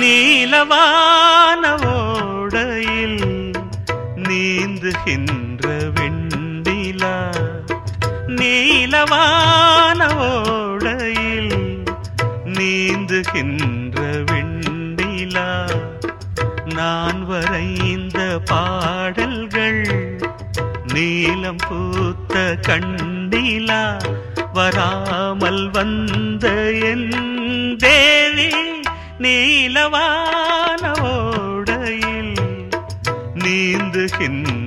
நீலவான ஓடையில் நீந்துகின்ற வெண்ணிலா. நீலவான ஓடையில் நீந்துகின்ற வெண்ணிலா நான் வரைந்த பாடல்கள் நீலம் பூத்த கண்ணிலா? வராமல் வந்த என் தேவி நீலவான ஓடையில் நீந்துகின்ற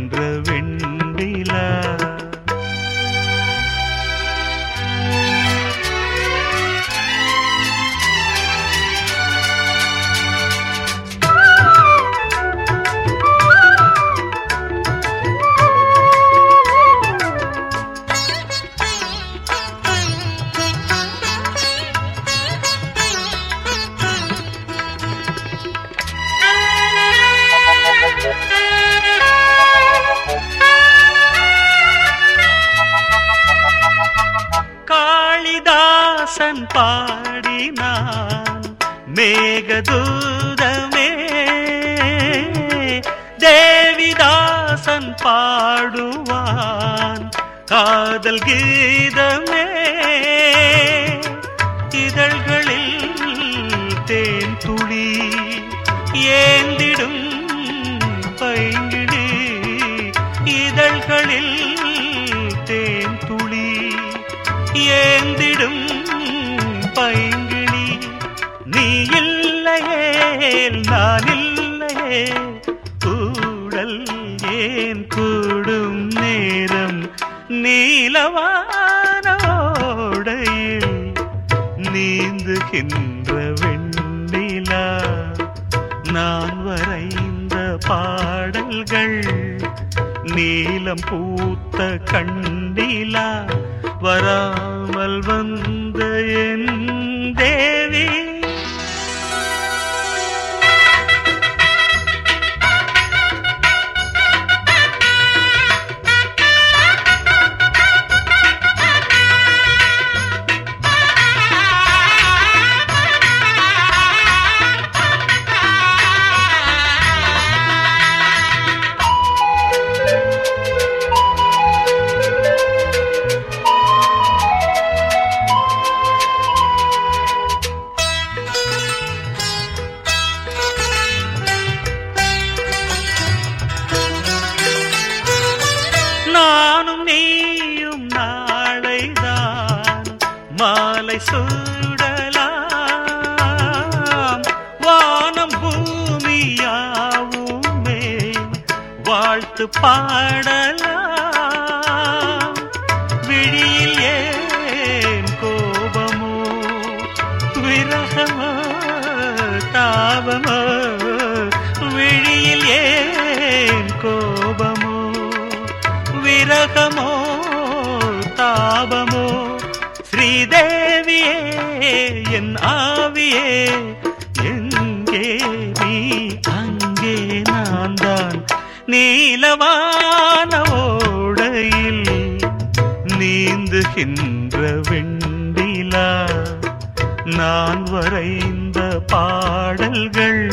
காளிதாசன் பாடினான். மேகதூதமே தேவிதாசன் பாடுவான். காதல் கீதமே இதழ்கள் ஏந்திடும் பைங்கிழி. நீ இல்லையே நான் இல்லையே. கூடல் ஏன் கூடும் நேரம்? நீலவானோடையில் நீந்துகின்ற வெண்ணிலா. நான் வரைந்த பாடல்கள் நீலம் பூத்த கண்ணிலா வராமல் வந்த என் தேவி. பார்த்து பாடலாம். விழியில் ஏன் கோபமோ விரகமோ தாபமோ விழியில் ஏன் கோபமோ விரகமோ தாபமோ ஸ்ரீதேவியே என் ஆவியே எங்கே நீலவான ஓடையில் நீந்துகின்ற வெண்டிலா நான் வரைந்த பாடல்கள்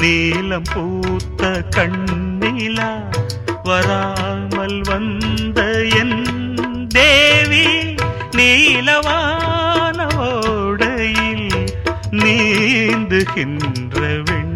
நீலம் பூத்த கண்ணிலா வராமல் வந்த என் தேவி நீலவான ஓடையில் நீந்துகின்ற வெண்